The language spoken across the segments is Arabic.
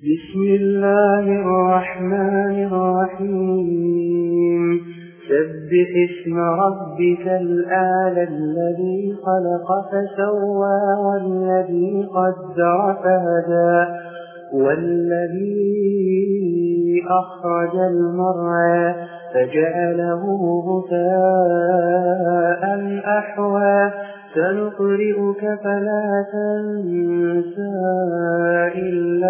بسم الله الرحمن الرحيم. سبح اسم ربك الآل الذي خلق فسوى والذي قدر فهدى والذي أخرج المرعى فجعله غثاء أحوى. سنقرئك فلا تنسى إلا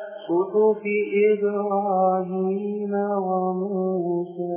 الصحف إبراهيم وموسى.